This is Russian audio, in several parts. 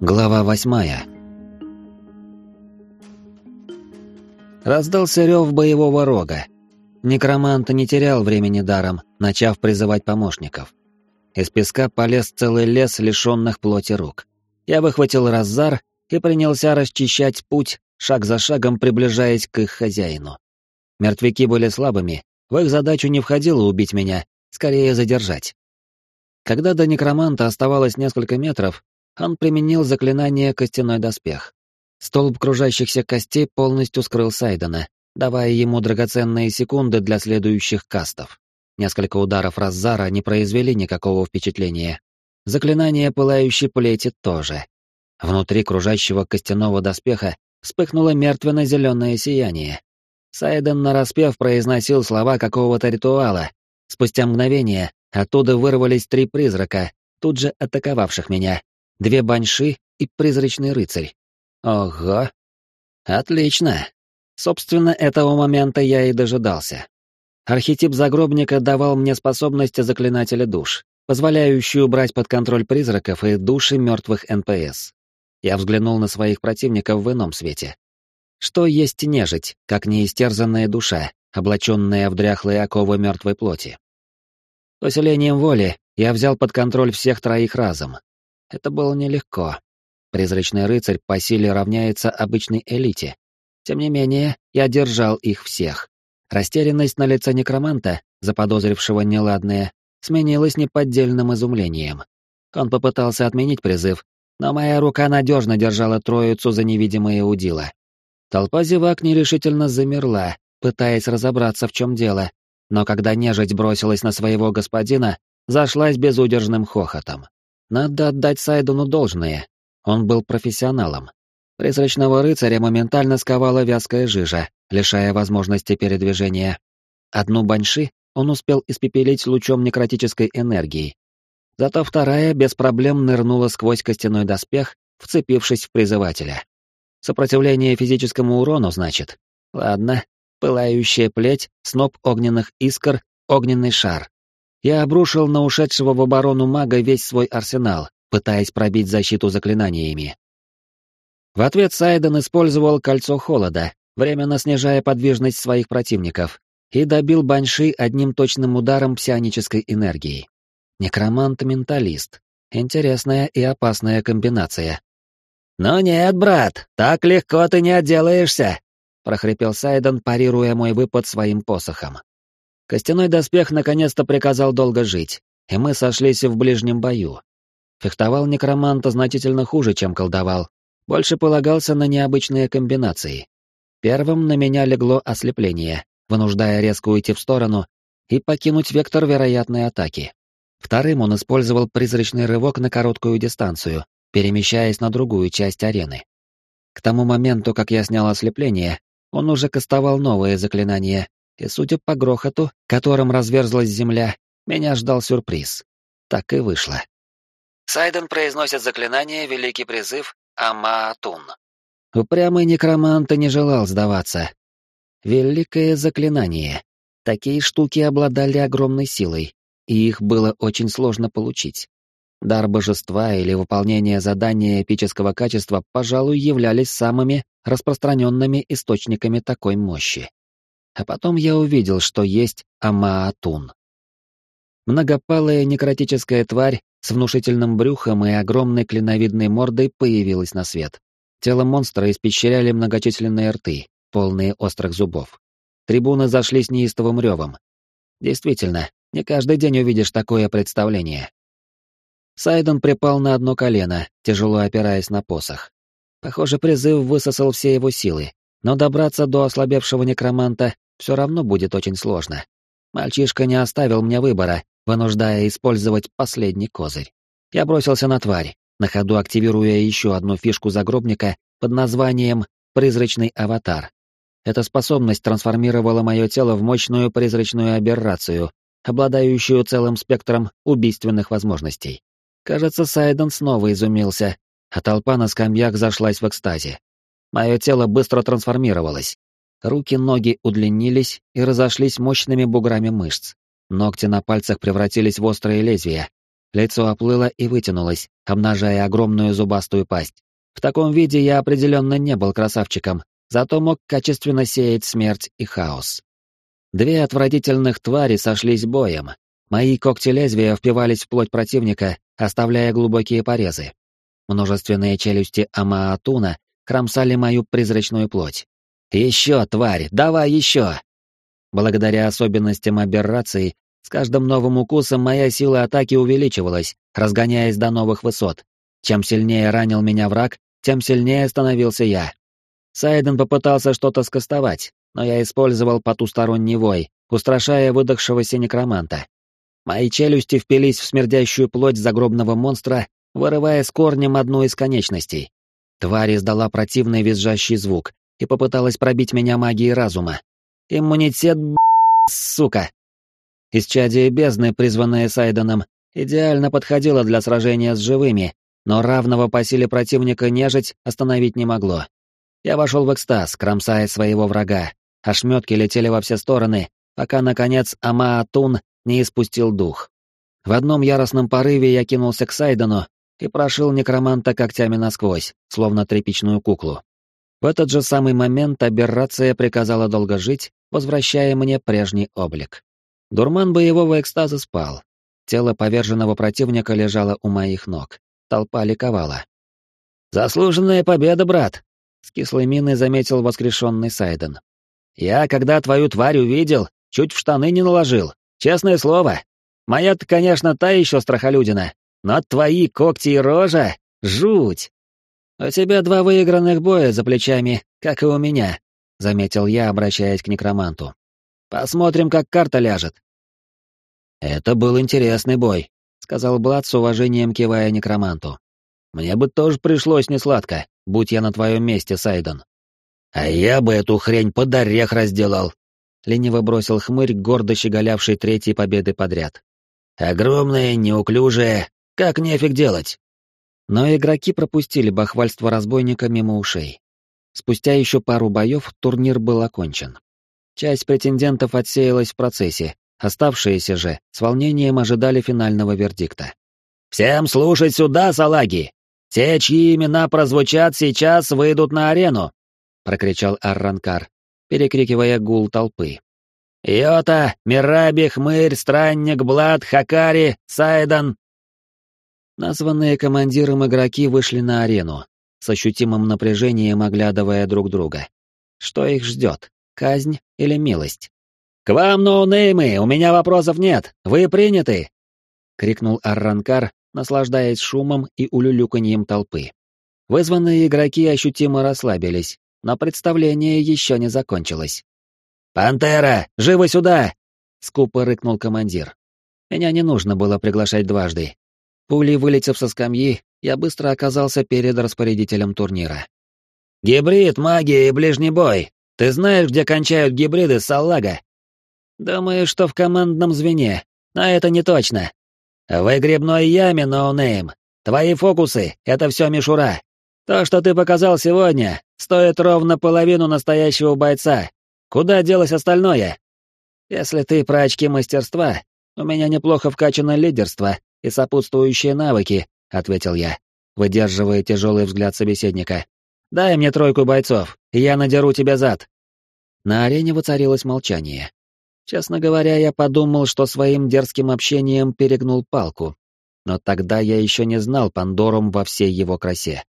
Глава восьмая. Раздался рев боевого рога. Некромант не терял времени даром, начав призывать помощников. Из песка полез целый лес лишенных плоти рук. Я выхватил раззар и принялся расчищать путь, шаг за шагом приближаясь к их хозяину. Мертвяки были слабыми, в их задачу не входило убить меня, скорее задержать. Когда до некроманта оставалось несколько метров, он применил заклинание «Костяной доспех». Столб кружащихся костей полностью скрыл Сайдена, давая ему драгоценные секунды для следующих кастов. Несколько ударов Раззара не произвели никакого впечатления. Заклинание пылающей плети тоже. Внутри кружащего костяного доспеха вспыхнуло мертвенно-зеленое сияние. Сайден нараспев произносил слова какого-то ритуала. Спустя мгновение оттуда вырвались три призрака, тут же атаковавших меня две баньши и призрачный рыцарь. Ого! Отлично! Собственно, этого момента я и дожидался. Архетип загробника давал мне способность заклинателя душ, позволяющую брать под контроль призраков и души мертвых НПС. Я взглянул на своих противников в ином свете. Что есть нежить, как неистерзанная душа, облаченная в дряхлые оковы мертвой плоти? Усилением воли я взял под контроль всех троих разом, это было нелегко. Призрачный рыцарь по силе равняется обычной элите. Тем не менее, я держал их всех. Растерянность на лице некроманта, заподозрившего неладное, сменилась неподдельным изумлением. Он попытался отменить призыв, но моя рука надежно держала троицу за невидимые удила. Толпа зевак нерешительно замерла, пытаясь разобраться, в чем дело, но когда нежить бросилась на своего господина, зашлась безудержным хохотом. Надо отдать Сайдуну должное. Он был профессионалом. Призрачного рыцаря моментально сковала вязкая жижа, лишая возможности передвижения. Одну баньши он успел испепелить лучом некротической энергии. Зато вторая без проблем нырнула сквозь костяной доспех, вцепившись в призывателя. Сопротивление физическому урону, значит. Ладно, пылающая плеть, сноп огненных искр, огненный шар. Я обрушил на ушедшего в оборону мага весь свой арсенал, пытаясь пробить защиту заклинаниями. В ответ Сайден использовал кольцо холода, временно снижая подвижность своих противников, и добил Банши одним точным ударом псионической энергии. Некромант-менталист. Интересная и опасная комбинация. «Ну нет, брат, так легко ты не отделаешься!» — прохрипел Сайден, парируя мой выпад своим посохом. Костяной доспех наконец-то приказал долго жить, и мы сошлись в ближнем бою. Фехтовал некромант значительно хуже, чем колдовал, больше полагался на необычные комбинации. Первым на меня легло ослепление, вынуждая резко уйти в сторону и покинуть вектор вероятной атаки. Вторым он использовал призрачный рывок на короткую дистанцию, перемещаясь на другую часть арены. К тому моменту, как я снял ослепление, он уже кастовал новые заклинания, и, судя по грохоту, которым разверзлась земля, меня ждал сюрприз. Так и вышло. Сайден произносит заклинание «Великий призыв» Амаатун. Упрямый некромант не желал сдаваться. Великое заклинание. Такие штуки обладали огромной силой, и их было очень сложно получить. Дар божества или выполнение задания эпического качества, пожалуй, являлись самыми распространенными источниками такой мощи. А потом я увидел, что есть Амаатун. Многопалая некротическая тварь с внушительным брюхом и огромной клиновидной мордой появилась на свет. Тело монстра испещряли многочисленные рты, полные острых зубов. Трибуны зашли с неистовым ревом. Действительно, не каждый день увидишь такое представление. Сайден припал на одно колено, тяжело опираясь на посох. Похоже, призыв высосал все его силы, но добраться до ослабевшего некроманта все равно будет очень сложно. Мальчишка не оставил мне выбора, вынуждая использовать последний козырь. Я бросился на тварь, на ходу активируя еще одну фишку загробника под названием «Призрачный аватар». Эта способность трансформировала мое тело в мощную призрачную аберрацию, обладающую целым спектром убийственных возможностей. Кажется, Сайден снова изумился, а толпа на скамьях зашлась в экстазе. Мое тело быстро трансформировалось. Руки-ноги удлинились и разошлись мощными буграми мышц. Ногти на пальцах превратились в острые лезвия. Лицо оплыло и вытянулось, обнажая огромную зубастую пасть. В таком виде я определенно не был красавчиком, зато мог качественно сеять смерть и хаос. Две отвратительных твари сошлись боем. Мои когти лезвия впивались в плоть противника, оставляя глубокие порезы. Множественные челюсти Амаатуна кромсали мою призрачную плоть. «Еще, тварь, давай еще!» Благодаря особенностям аберрации, с каждым новым укусом моя сила атаки увеличивалась, разгоняясь до новых высот. Чем сильнее ранил меня враг, тем сильнее становился я. Сайден попытался что-то скостовать, но я использовал потусторонний вой, устрашая выдохшегося некроманта. Мои челюсти впились в смердящую плоть загробного монстра, вырывая с корнем одну из конечностей. Тварь издала противный визжащий звук и попыталась пробить меня магией разума. Иммунитет, сука! Исчадие бездны, призванное Сайденом, идеально подходило для сражения с живыми, но равного по силе противника нежить остановить не могло. Я вошел в экстаз, кромсая своего врага. Ошметки летели во все стороны, пока, наконец, Амаатун не испустил дух. В одном яростном порыве я кинулся к Сайдену и прошил некроманта когтями насквозь, словно тряпичную куклу. В этот же самый момент аберрация приказала долго жить, возвращая мне прежний облик. Дурман боевого экстаза спал. Тело поверженного противника лежало у моих ног. Толпа ликовала. «Заслуженная победа, брат!» — с кислой миной заметил воскрешенный Сайден. «Я, когда твою тварь увидел, чуть в штаны не наложил. Честное слово. Моя-то, конечно, та еще страхолюдина, но твои когти и рожа — жуть!» «У тебя два выигранных боя за плечами, как и у меня», — заметил я, обращаясь к некроманту. Посмотрим, как карта ляжет. Это был интересный бой, сказал Блад с уважением кивая некроманту. Мне бы тоже пришлось несладко, будь я на твоем месте, Сайдон. А я бы эту хрень под орех разделал. Лениво бросил хмырь, гордо щеголявший третьей победы подряд. Огромная, неуклюжая, как нефиг делать. Но игроки пропустили бахвальство разбойника мимо ушей. Спустя еще пару боев турнир был окончен. Часть претендентов отсеялась в процессе, оставшиеся же с волнением ожидали финального вердикта. «Всем слушать сюда, салаги! Те, чьи имена прозвучат сейчас, выйдут на арену!» — прокричал Арранкар, перекрикивая гул толпы. «Йота, Мираби, Хмырь, Странник, Блад, Хакари, Сайдан!» Названные командиром игроки вышли на арену, с ощутимым напряжением оглядывая друг друга. Что их ждет? казнь или милость. «К вам, ноунеймы, у меня вопросов нет, вы приняты!» — крикнул Арранкар, наслаждаясь шумом и улюлюканьем толпы. Вызванные игроки ощутимо расслабились, но представление еще не закончилось. «Пантера, живо сюда!» — скупо рыкнул командир. Меня не нужно было приглашать дважды. Пулей вылетев со скамьи, я быстро оказался перед распорядителем турнира. «Гибрид, магия и ближний бой! Ты знаешь, где кончают гибриды салага? Думаю, что в командном звене, но это не точно. В грибной яме, ноунейм. Твои фокусы — это все мишура. То, что ты показал сегодня, стоит ровно половину настоящего бойца. Куда делось остальное? Если ты про очки мастерства, у меня неплохо вкачано лидерство и сопутствующие навыки, — ответил я, выдерживая тяжелый взгляд собеседника. Дай мне тройку бойцов, и я надеру тебе зад. На арене воцарилось молчание. Честно говоря, я подумал, что своим дерзким общением перегнул палку. Но тогда я еще не знал Пандорум во всей его красе.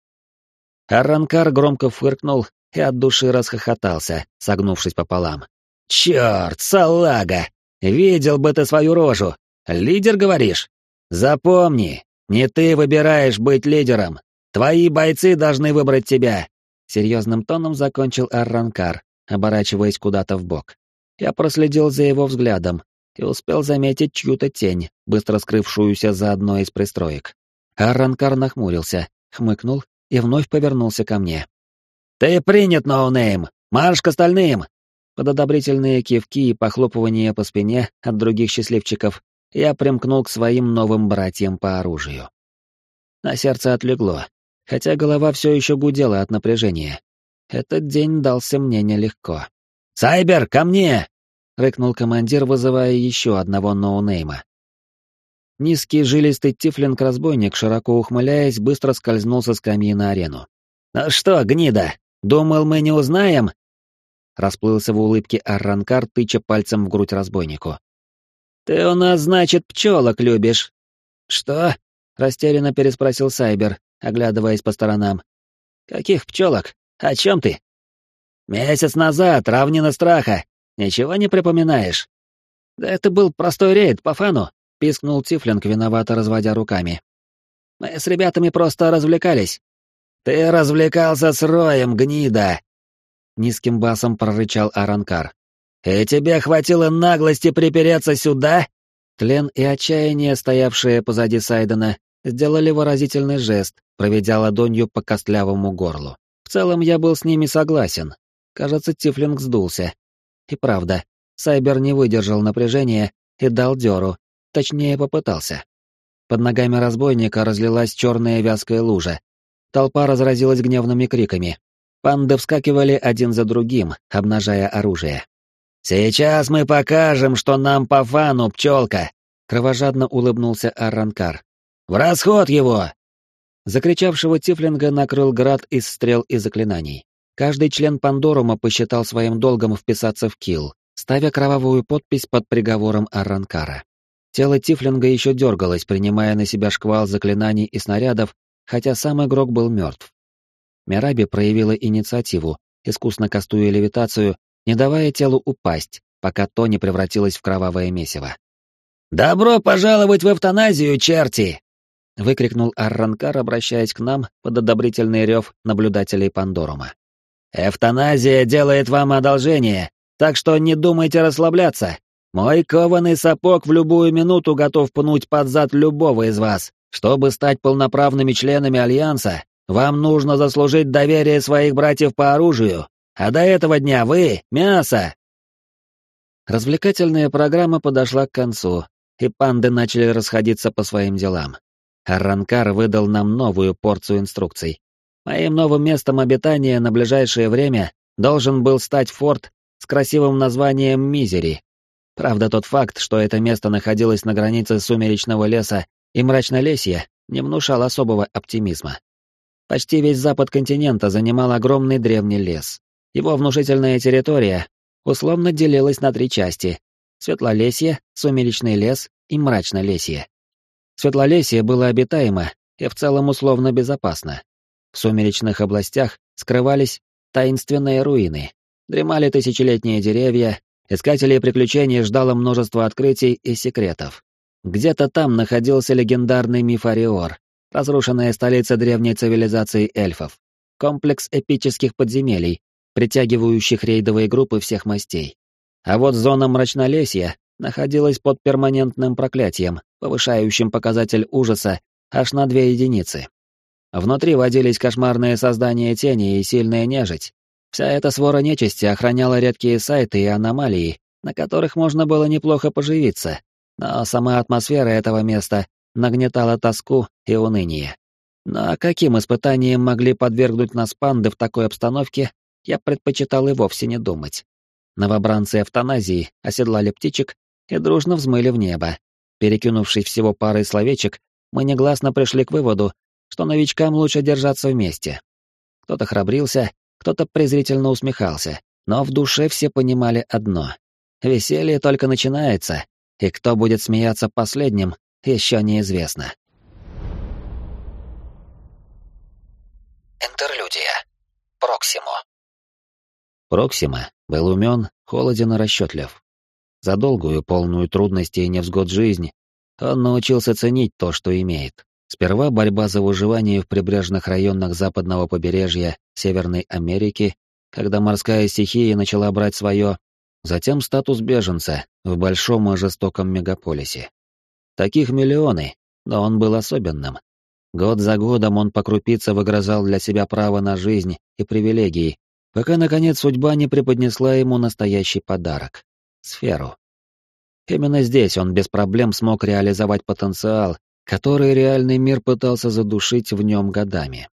Арранкар громко фыркнул и от души расхохотался, согнувшись пополам. «Черт, салага! Видел бы ты свою рожу! Лидер, говоришь? Запомни, не ты выбираешь быть лидером, Твои бойцы должны выбрать тебя!» Серьезным тоном закончил Арранкар, оборачиваясь куда-то в бок. Я проследил за его взглядом и успел заметить чью-то тень, быстро скрывшуюся за одной из пристроек. Арранкар нахмурился, хмыкнул и вновь повернулся ко мне. «Ты принят, ноунейм! Марш к остальным!» Под одобрительные кивки и похлопывания по спине от других счастливчиков я примкнул к своим новым братьям по оружию. На сердце отлегло, хотя голова все еще гудела от напряжения. Этот день дался мне нелегко. «Сайбер, ко мне!» — рыкнул командир, вызывая еще одного ноунейма. Низкий жилистый тифлинг-разбойник, широко ухмыляясь, быстро скользнул со скамьи на арену. «Ну что, гнида, думал, мы не узнаем?» Расплылся в улыбке Арранкар, тыча пальцем в грудь разбойнику. «Ты у нас, значит, пчелок любишь?» «Что?» — растерянно переспросил Сайбер, оглядываясь по сторонам. «Каких пчелок? О чем ты?» «Месяц назад, равнина страха. Ничего не припоминаешь?» «Да это был простой рейд по фану», — пискнул Тифлинг, виновато разводя руками. «Мы с ребятами просто развлекались». «Ты развлекался с Роем, гнида!» Низким басом прорычал Аранкар. «И тебе хватило наглости припереться сюда?» Тлен и отчаяние, стоявшие позади Сайдена, сделали выразительный жест, проведя ладонью по костлявому горлу. В целом я был с ними согласен. Кажется, Тифлинг сдулся. И правда, Сайбер не выдержал напряжения и дал дёру, точнее попытался. Под ногами разбойника разлилась черная вязкая лужа. Толпа разразилась гневными криками. Панды вскакивали один за другим, обнажая оружие. «Сейчас мы покажем, что нам по фану, пчелка!» Кровожадно улыбнулся Арранкар. «В расход его!» Закричавшего Тифлинга накрыл град из стрел и заклинаний. Каждый член Пандорума посчитал своим долгом вписаться в килл, ставя кровавую подпись под приговором Арранкара. Тело Тифлинга еще дергалось, принимая на себя шквал заклинаний и снарядов, хотя сам игрок был мертв. Мираби проявила инициативу, искусно кастуя левитацию, не давая телу упасть, пока то не превратилось в кровавое месиво. «Добро пожаловать в эвтаназию, черти!» — выкрикнул Арранкар, обращаясь к нам под одобрительный рев наблюдателей Пандорума. «Эвтаназия делает вам одолжение, так что не думайте расслабляться. Мой кованый сапог в любую минуту готов пнуть под зад любого из вас. Чтобы стать полноправными членами Альянса, вам нужно заслужить доверие своих братьев по оружию, а до этого дня вы — мясо!» Развлекательная программа подошла к концу, и панды начали расходиться по своим делам. Арранкар выдал нам новую порцию инструкций. Моим новым местом обитания на ближайшее время должен был стать форт с красивым названием Мизери. Правда, тот факт, что это место находилось на границе сумеречного леса и мрачнолесья, не внушал особого оптимизма. Почти весь запад континента занимал огромный древний лес. Его внушительная территория условно делилась на три части — Светлолесье, Сумеречный лес и Мрачнолесье. Светлолесье было обитаемо и в целом условно безопасно. В сумеречных областях скрывались таинственные руины, дремали тысячелетние деревья, искателей приключений ждало множество открытий и секретов. Где-то там находился легендарный Мифариор, разрушенная столица древней цивилизации эльфов, комплекс эпических подземелий, притягивающих рейдовые группы всех мастей. А вот зона мрачнолесья находилась под перманентным проклятием, повышающим показатель ужаса аж на две единицы. Внутри водились кошмарные создания тени и сильная нежить. Вся эта свора нечисти охраняла редкие сайты и аномалии, на которых можно было неплохо поживиться, но сама атмосфера этого места нагнетала тоску и уныние. Но каким испытанием могли подвергнуть нас панды в такой обстановке, я предпочитал и вовсе не думать. Новобранцы эвтаназии оседлали птичек и дружно взмыли в небо. Перекинувшись всего парой словечек, мы негласно пришли к выводу, что новичкам лучше держаться вместе. Кто-то храбрился, кто-то презрительно усмехался, но в душе все понимали одно. Веселье только начинается, и кто будет смеяться последним, еще неизвестно. Интерлюдия. Проксимо. Проксима был умен, холоден и расчетлив. За долгую, полную трудностей и невзгод жизнь он научился ценить то, что имеет. Сперва борьба за выживание в прибрежных районах западного побережья Северной Америки, когда морская стихия начала брать свое, затем статус беженца в большом и жестоком мегаполисе. Таких миллионы, но он был особенным. Год за годом он по крупице выгрызал для себя право на жизнь и привилегии, пока, наконец, судьба не преподнесла ему настоящий подарок — сферу. Именно здесь он без проблем смог реализовать потенциал, который реальный мир пытался задушить в нем годами.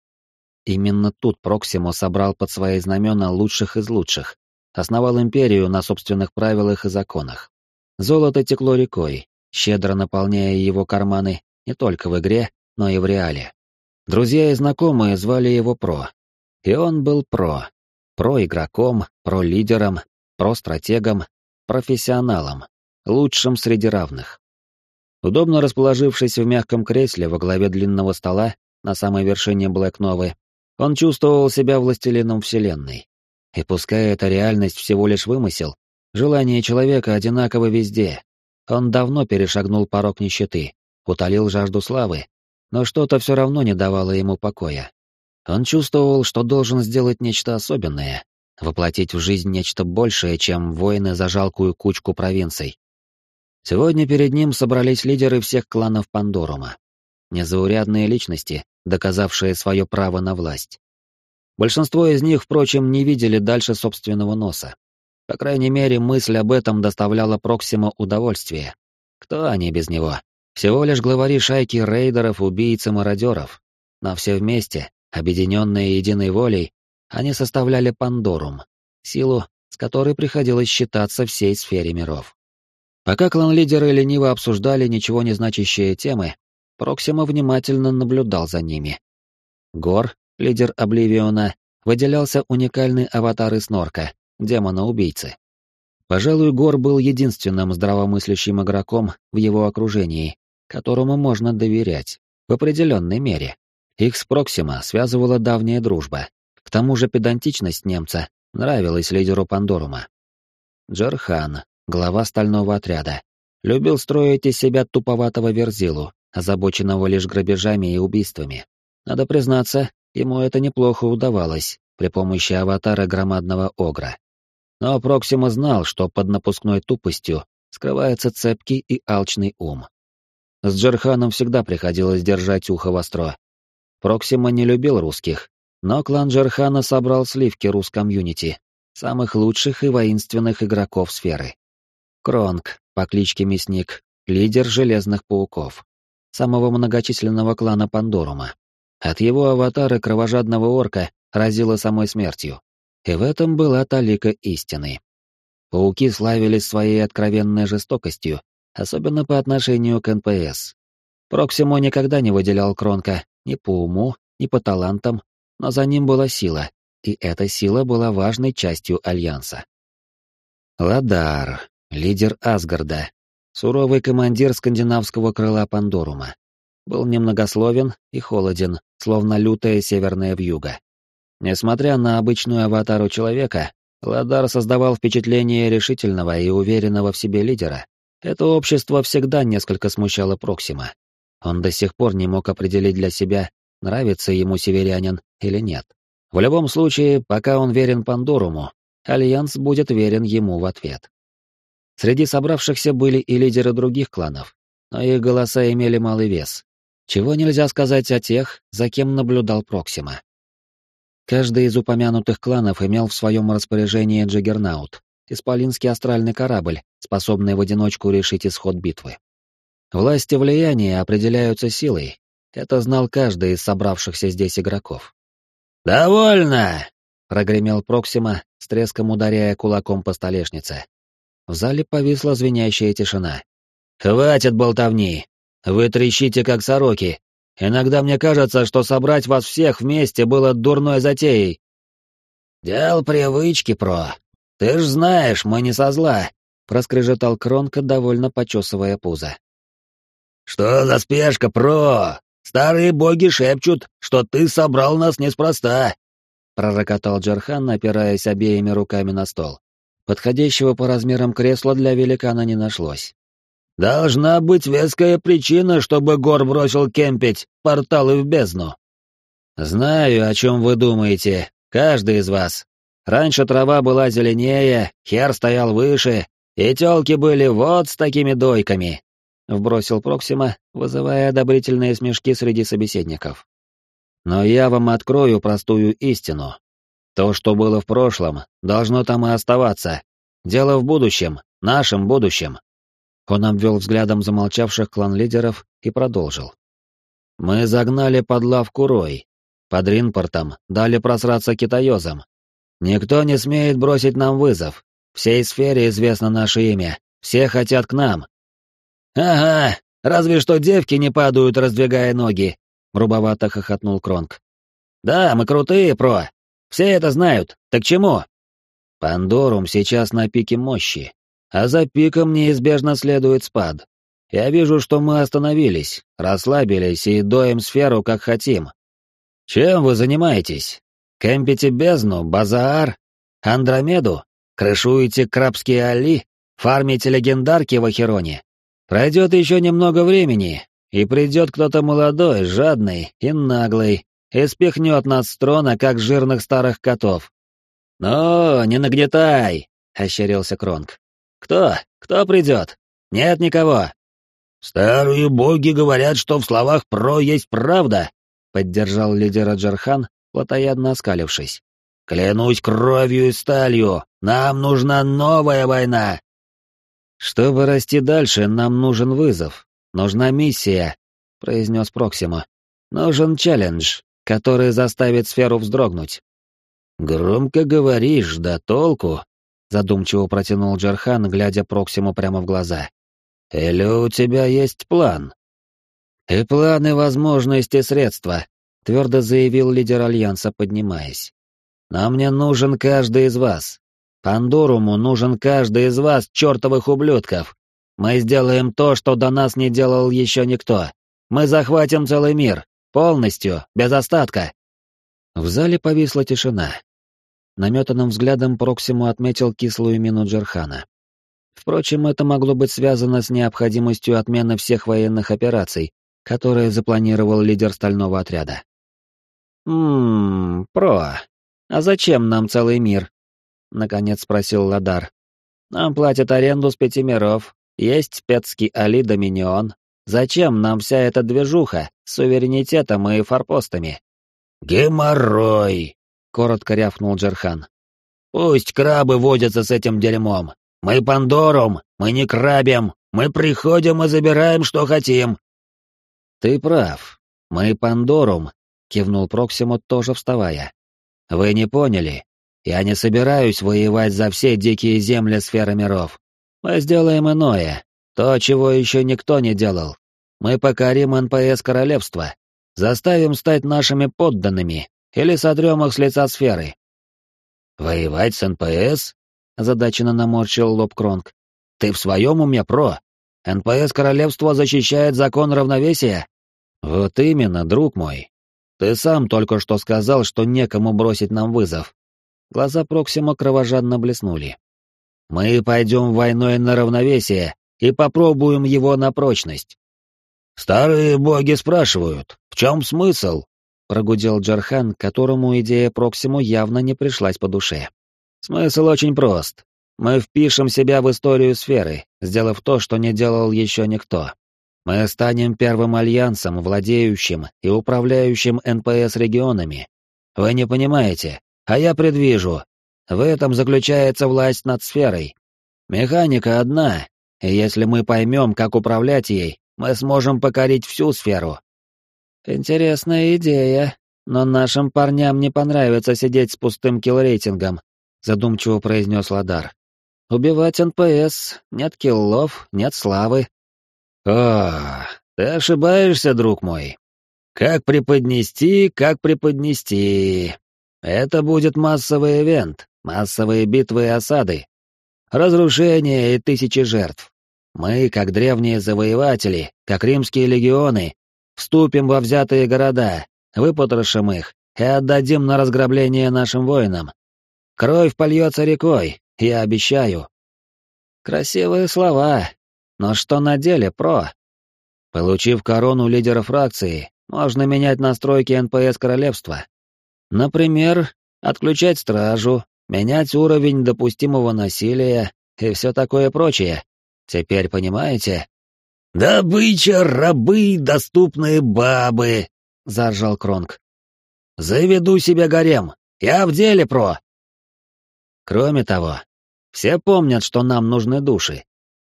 Именно тут Проксимо собрал под свои знамена лучших из лучших, основал империю на собственных правилах и законах. Золото текло рекой, щедро наполняя его карманы не только в игре, но и в реале. Друзья и знакомые звали его Про. И он был Про. Про-игроком, про-лидером, про-стратегом, профессионалом, лучшим среди равных. Удобно расположившись в мягком кресле во главе длинного стола на самой вершине Блэк-Новы, он чувствовал себя властелином Вселенной. И пускай эта реальность всего лишь вымысел, желание человека одинаково везде. Он давно перешагнул порог нищеты, утолил жажду славы, но что-то все равно не давало ему покоя. Он чувствовал, что должен сделать нечто особенное, воплотить в жизнь нечто большее, чем воины за жалкую кучку провинций. Сегодня перед ним собрались лидеры всех кланов Пандорума. Незаурядные личности, доказавшие свое право на власть. Большинство из них, впрочем, не видели дальше собственного носа. По крайней мере, мысль об этом доставляла Проксима удовольствие. Кто они без него? Всего лишь главари шайки рейдеров, убийц и мародеров. Но все вместе, объединенные единой волей, они составляли Пандорум, силу, с которой приходилось считаться всей сфере миров. Пока клан-лидеры лениво обсуждали ничего не значащие темы, Проксима внимательно наблюдал за ними. Гор, лидер Обливиона, выделялся уникальный аватар из Снорка, демона-убийцы. Пожалуй, Гор был единственным здравомыслящим игроком в его окружении, которому можно доверять, в определенной мере. Их с Проксима связывала давняя дружба. К тому же педантичность немца нравилась лидеру Пандорума. Джерхан, глава стального отряда, любил строить из себя туповатого верзилу, озабоченного лишь грабежами и убийствами. Надо признаться, ему это неплохо удавалось при помощи аватара громадного огра. Но Проксима знал, что под напускной тупостью скрывается цепкий и алчный ум. С Джерханом всегда приходилось держать ухо востро. Проксима не любил русских, но клан Джерхана собрал сливки рус-комьюнити, самых лучших и воинственных игроков сферы. Кронг, по кличке Мясник, лидер Железных Пауков, самого многочисленного клана Пандорума. От его аватара кровожадного орка разило самой смертью. И в этом была толика истины. Пауки славились своей откровенной жестокостью, особенно по отношению к НПС. Проксимо никогда не выделял Кронга ни по уму, ни по талантам, но за ним была сила, и эта сила была важной частью Альянса. Ладар, лидер Асгарда, суровый командир скандинавского крыла Пандорума, был немногословен и холоден, словно лютая северная вьюга. Несмотря на обычную аватару человека, Ладар создавал впечатление решительного и уверенного в себе лидера, это общество всегда несколько смущало Проксима. Он до сих пор не мог определить для себя, нравится ему северянин или нет. В любом случае, пока он верен Пандоруму, Альянс будет верен ему в ответ. Среди собравшихся были и лидеры других кланов, но их голоса имели малый вес. Чего нельзя сказать о тех, за кем наблюдал Проксимо. Каждый из упомянутых кланов имел в своем распоряжении Джаггернаут, исполинский астральный корабль, способный в одиночку решить исход битвы. Власть и влияние определяются силой. Это знал каждый из собравшихся здесь игроков. «Довольно!» — прогремел Проксима, с треском ударяя кулаком по столешнице. В зале повисла звенящая тишина. «Хватит болтовни! Вы трещите, как сороки! Иногда мне кажется, что собрать вас всех вместе было дурной затеей!» «Дел привычки, про!» «Ты ж знаешь, мы не со зла», — проскрежетал Кронка, довольно почесывая пузо. «Что за спешка, про? Старые боги шепчут, что ты собрал нас неспроста», — пророкотал Джархан, опираясь обеими руками на стол. Подходящего по размерам кресла для великана не нашлось. «Должна быть веская причина, чтобы Гор бросил кемпить порталы в бездну». «Знаю, о чем вы думаете, каждый из вас», Раньше трава была зеленее, хер стоял выше, и тёлки были вот с такими дойками», — вбросил Проксима, вызывая одобрительные смешки среди собеседников. «Но я вам открою простую истину. То, что было в прошлом, должно там и оставаться. Дело в будущем, нашем будущем». Он обвел взглядом замолчавших клан-лидеров и продолжил. «Мы загнали под лавку Рой. Под Ринпортом дали просраться китаёзам, Никто не смеет бросить нам вызов. Всей сфере известно наше имя. Все хотят к нам. «Ага, разве что девки не падают, раздвигая ноги», — грубовато хохотнул Кронг. «Да, мы крутые, про. Все это знают. Так чему?» «Пандорум сейчас на пике мощи, а за пиком неизбежно следует спад. Я вижу, что мы остановились, расслабились и доем сферу, как хотим. Чем вы занимаетесь? Кемпите бездну, базаар, Андромеду? Крышуете крабские али? Фармите легендарки в Ахероне? Пройдет еще немного времени, и придет кто-то молодой, жадный и наглый, и спихнет нас с трона, как жирных старых котов. «Ну, не нагнетай!» — ощерился Кронг. «Кто? Кто придет? Нет никого!» «Старые боги говорят, что в словах про есть правда», — поддержал лидера Джархан, плотоядно оскалившись. «Клянусь кровью и сталью, нам нужна новая война!» «Чтобы расти дальше, нам нужен вызов, нужна миссия», — произнес Проксима. «Нужен челлендж, который заставит сферу вздрогнуть». «Громко говоришь, да толку», — задумчиво протянул Джархан, глядя Проксиму прямо в глаза. «Или у тебя есть план?» «И планы, возможности, средства», — твердо заявил лидер Альянса, поднимаясь. «Но мне нужен каждый из вас. Пандоруму нужен каждый из вас, чертовых ублюдков. Мы сделаем то, что до нас не делал еще никто. Мы захватим целый мир, полностью, без остатка». В зале повисла тишина. Наметанным взглядом Проксиму отметил кислую мину Джерхана. Впрочем, это могло быть связано с необходимостью отмены всех военных операций, которые запланировал лидер стального отряда. «Ммм, Про, а зачем нам целый мир?» — наконец спросил Ладар. «Нам платят аренду с пяти миров, есть спецкий Али Доминион. Зачем нам вся эта движуха с суверенитетом и форпостами?» «Геморрой!» — коротко рявкнул Джерхан. «Пусть крабы возятся с этим дерьмом. Мы Пандорум, мы не крабим, мы приходим и забираем, что хотим». «Ты прав. Мы Пандорум», — кивнул Проксимут, тоже вставая. «Вы не поняли. Я не собираюсь воевать за все дикие земли сферы миров. Мы сделаем иное, то, чего еще никто не делал. Мы покорим НПС королевства, заставим стать нашими подданными или сотрем их с лица сферы». «Воевать с НПС?» озадаченно наморщил лоб Кронг. «Ты в своем уме, про? НПС Королевства защищает закон равновесия?» «Вот именно, друг мой. Ты сам только что сказал, что некому бросить нам вызов». Глаза Проксима кровожадно блеснули. «Мы пойдем войной на равновесие и попробуем его на прочность». «Старые боги спрашивают, в чем смысл?» — прогудел Джархан, которому идея Проксиму явно не пришлась по душе. Смысл очень прост. Мы впишем себя в историю сферы, сделав то, что не делал еще никто. Мы станем первым альянсом, владеющим и управляющим НПС регионами. Вы не понимаете, а я предвижу. В этом заключается власть над сферой. Механика одна, и если мы поймем, как управлять ей, мы сможем покорить всю сферу. Интересная идея, но нашим парням не понравится сидеть с пустым килл-рейтингом, задумчиво произнес Ладар. Убивать НПС, нет киллов, нет славы. О, ты ошибаешься, друг мой. Как преподнести, как преподнести. Это будет массовый ивент, массовые битвы и осады, разрушения и тысячи жертв. Мы, как древние завоеватели, как римские легионы, вступим во взятые города, выпотрошим их и отдадим на разграбление нашим воинам, Кровь польется рекой, я обещаю. Красивые слова, но что на деле, про? Получив корону лидера фракции, можно менять настройки НПС королевства. Например, отключать стражу, менять уровень допустимого насилия и все такое прочее. Теперь понимаете? «Добыча, рабы, доступные бабы!» — заржал Кронг. «Заведу себе гарем. Я в деле, про!» Кроме того, все помнят, что нам нужны души.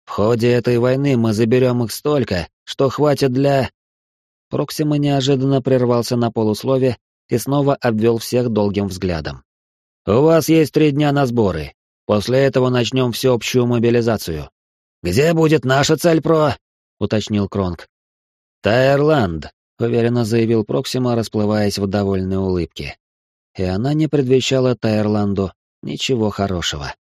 В ходе этой войны мы заберем их столько, что хватит для...» Проксима неожиданно прервался на полуслове и снова обвел всех долгим взглядом. «У вас есть три дня на сборы. После этого начнем всеобщую мобилизацию». «Где будет наша цель, Про?» — уточнил Кронг. «Тайрланд», — уверенно заявил Проксима, расплываясь в довольной улыбке. И она не предвещала Тайрланду ничего хорошего.